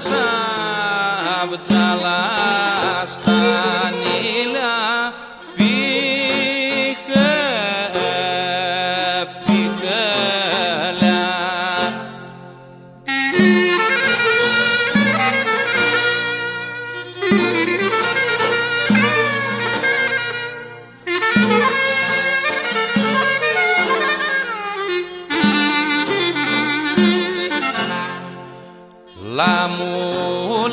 Sabatala Stai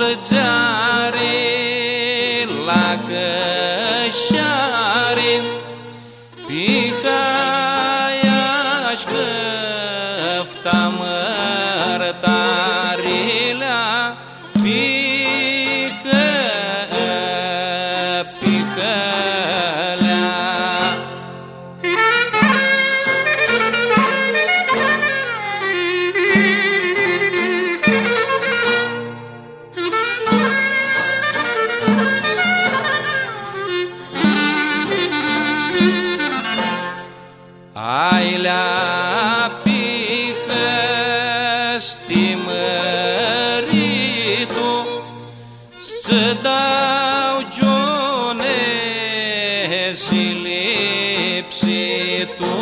mulțare, la cășare, Pihaia-și căfta mărtarilea, Pihă, στη μέρη του. Στάω τζόνε συλλήψη του